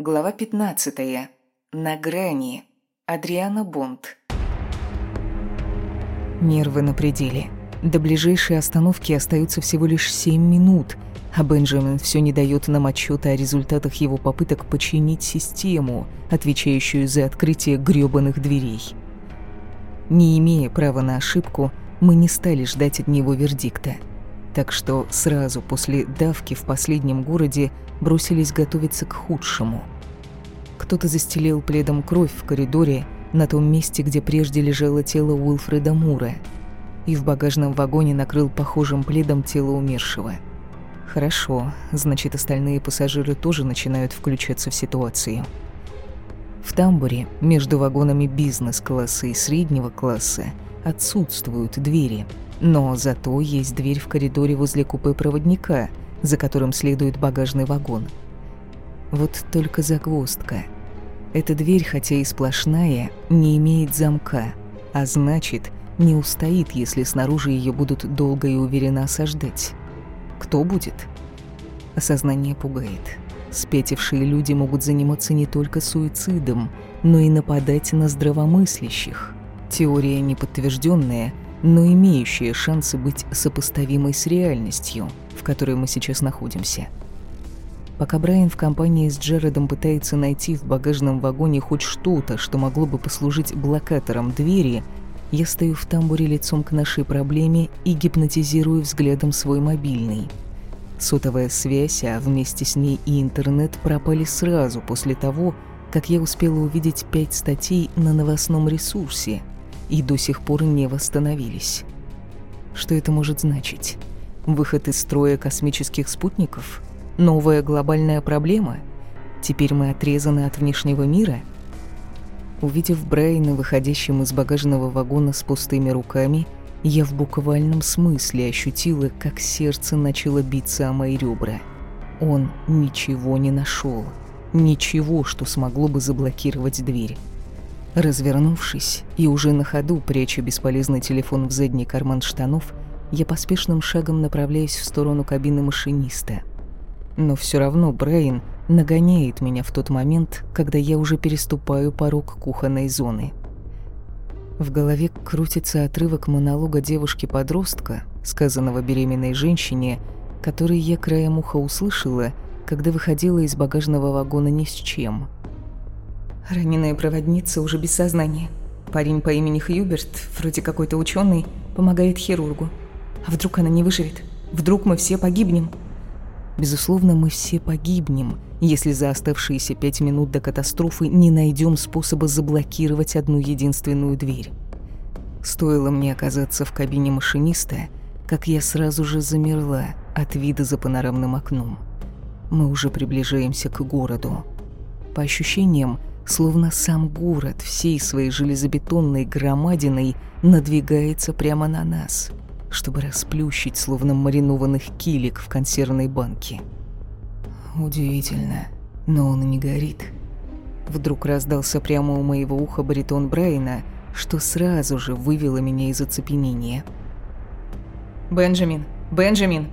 Глава 15. На грани. Адриана Бонд. Нервы на пределе. До ближайшей остановки остаются всего лишь 7 минут, а Бенджамин все не дает нам отчета о результатах его попыток починить систему, отвечающую за открытие грёбаных дверей. Не имея права на ошибку, мы не стали ждать от него вердикта. Так что сразу после давки в последнем городе бросились готовиться к худшему. Кто-то застелил пледом кровь в коридоре на том месте, где прежде лежало тело Уилфреда Мура, и в багажном вагоне накрыл похожим пледом тело умершего. Хорошо, значит, остальные пассажиры тоже начинают включаться в ситуацию. В тамбуре между вагонами бизнес-класса и среднего класса отсутствуют двери, но зато есть дверь в коридоре возле купе проводника – за которым следует багажный вагон. Вот только загвоздка. Эта дверь, хотя и сплошная, не имеет замка, а значит, не устоит, если снаружи ее будут долго и уверенно осаждать. Кто будет? Осознание пугает. Спятившие люди могут заниматься не только суицидом, но и нападать на здравомыслящих. Теория неподтвержденная, но имеющая шансы быть сопоставимой с реальностью – в которой мы сейчас находимся. Пока Брайан в компании с Джередом пытается найти в багажном вагоне хоть что-то, что могло бы послужить блокатором двери, я стою в тамбуре лицом к нашей проблеме и гипнотизирую взглядом свой мобильный. Сотовая связь, а вместе с ней и интернет пропали сразу после того, как я успела увидеть пять статей на новостном ресурсе и до сих пор не восстановились. Что это может значить? Выход из строя космических спутников? Новая глобальная проблема? Теперь мы отрезаны от внешнего мира? Увидев Брайана, выходящим из багажного вагона с пустыми руками, я в буквальном смысле ощутила, как сердце начало биться о мои ребра. Он ничего не нашел, Ничего, что смогло бы заблокировать дверь. Развернувшись и уже на ходу, пряча бесполезный телефон в задний карман штанов, я поспешным шагом направляюсь в сторону кабины машиниста. Но все равно Брейн нагоняет меня в тот момент, когда я уже переступаю порог кухонной зоны. В голове крутится отрывок монолога девушки-подростка, сказанного беременной женщине, который я краем уха услышала, когда выходила из багажного вагона ни с чем. Раненая проводница уже без сознания. Парень по имени Хьюберт, вроде какой-то ученый, помогает хирургу. А вдруг она не выживет? Вдруг мы все погибнем? Безусловно, мы все погибнем, если за оставшиеся пять минут до катастрофы не найдем способа заблокировать одну единственную дверь. Стоило мне оказаться в кабине машиниста, как я сразу же замерла от вида за панорамным окном. Мы уже приближаемся к городу. По ощущениям, словно сам город всей своей железобетонной громадиной надвигается прямо на нас — чтобы расплющить, словно маринованных килик в консервной банке. Удивительно, но он не горит. Вдруг раздался прямо у моего уха баритон Брайна, что сразу же вывело меня из оцепенения. «Бенджамин! Бенджамин!»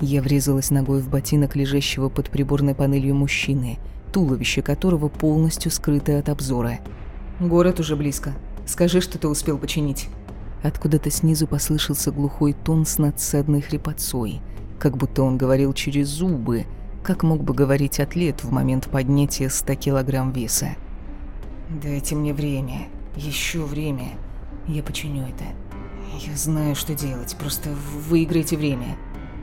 Я врезалась ногой в ботинок лежащего под приборной панелью мужчины, туловище которого полностью скрыто от обзора. «Город уже близко. Скажи, что ты успел починить». Откуда-то снизу послышался глухой тон с надсадной хрипотцой, как будто он говорил через зубы, как мог бы говорить атлет в момент поднятия 100 килограмм веса. «Дайте мне время, еще время. Я починю это. Я знаю, что делать, просто выиграйте время».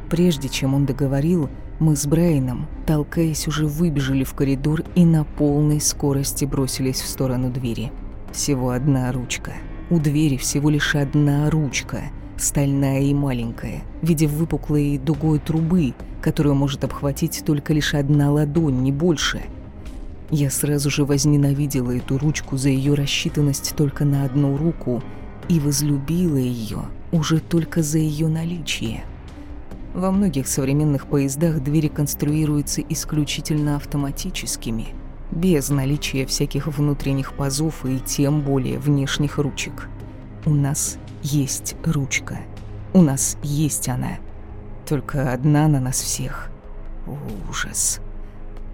Прежде чем он договорил, мы с Брайаном, толкаясь, уже выбежали в коридор и на полной скорости бросились в сторону двери. Всего одна ручка — у двери всего лишь одна ручка, стальная и маленькая, в виде выпуклой дугой трубы, которую может обхватить только лишь одна ладонь, не больше. Я сразу же возненавидела эту ручку за ее рассчитанность только на одну руку и возлюбила ее уже только за ее наличие. Во многих современных поездах двери конструируются исключительно автоматическими – без наличия всяких внутренних пазов и тем более внешних ручек. У нас есть ручка. У нас есть она. Только одна на нас всех. Ужас.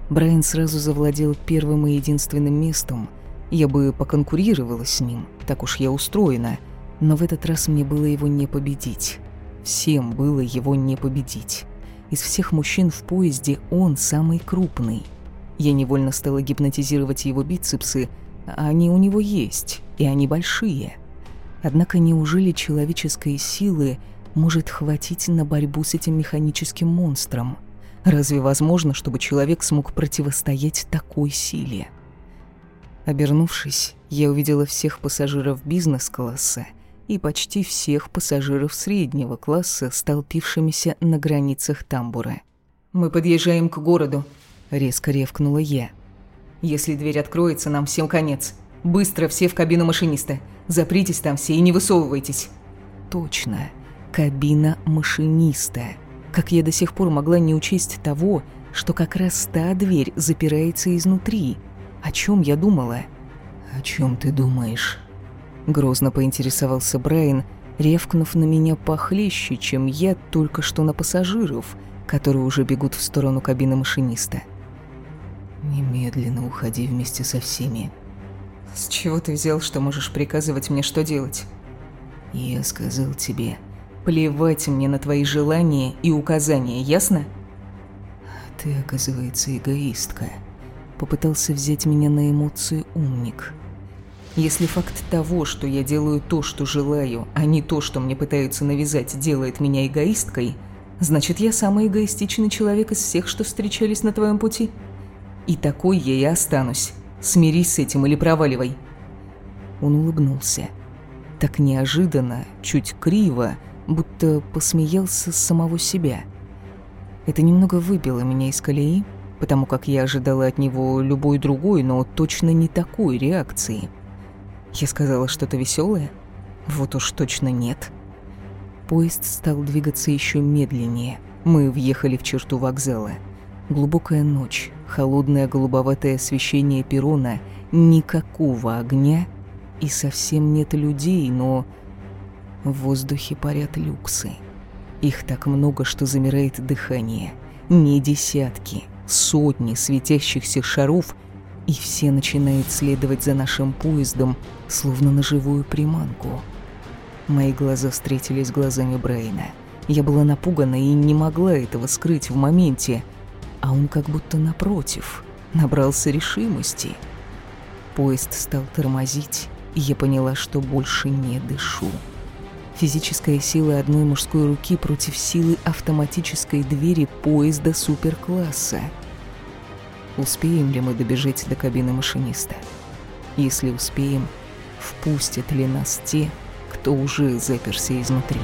Брайан сразу завладел первым и единственным местом. Я бы поконкурировала с ним, так уж я устроена, но в этот раз мне было его не победить. Всем было его не победить. Из всех мужчин в поезде он самый крупный. Я невольно стала гипнотизировать его бицепсы, они у него есть, и они большие. Однако неужели человеческой силы может хватить на борьбу с этим механическим монстром? Разве возможно, чтобы человек смог противостоять такой силе? Обернувшись, я увидела всех пассажиров бизнес-класса и почти всех пассажиров среднего класса, столпившимися на границах тамбура. «Мы подъезжаем к городу», — резко ревкнула я. «Если дверь откроется, нам всем конец. Быстро все в кабину машиниста. Запритесь там все и не высовывайтесь». «Точно. Кабина машиниста. Как я до сих пор могла не учесть того, что как раз та дверь запирается изнутри? О чем я думала?» «О чем ты думаешь?» Грозно поинтересовался Брайан, ревкнув на меня похлеще, чем я только что на пассажиров, которые уже бегут в сторону кабины машиниста. «Немедленно уходи вместе со всеми». «С чего ты взял, что можешь приказывать мне, что делать?» «Я сказал тебе...» «Плевать мне на твои желания и указания, ясно?» «Ты, оказывается, эгоистка», — попытался взять меня на эмоции умник. Если факт того, что я делаю то, что желаю, а не то, что мне пытаются навязать, делает меня эгоисткой, значит, я самый эгоистичный человек из всех, что встречались на твоем пути. И такой я и останусь. Смирись с этим или проваливай. Он улыбнулся. Так неожиданно, чуть криво, будто посмеялся с самого себя. Это немного выбило меня из колеи, потому как я ожидала от него любой другой, но точно не такой реакции – я сказала что-то веселое? Вот уж точно нет. Поезд стал двигаться еще медленнее. Мы въехали в черту вокзала. Глубокая ночь, холодное голубоватое освещение перрона, никакого огня и совсем нет людей, но в воздухе парят люксы. Их так много, что замирает дыхание. Не десятки, сотни светящихся шаров — и все начинают следовать за нашим поездом, словно на живую приманку. Мои глаза встретились с глазами Брейна. Я была напугана и не могла этого скрыть в моменте, а он как будто напротив, набрался решимости. Поезд стал тормозить, и я поняла, что больше не дышу. Физическая сила одной мужской руки против силы автоматической двери поезда суперкласса — Успеем ли мы добежать до кабины машиниста? Если успеем, впустят ли нас те, кто уже заперся изнутри?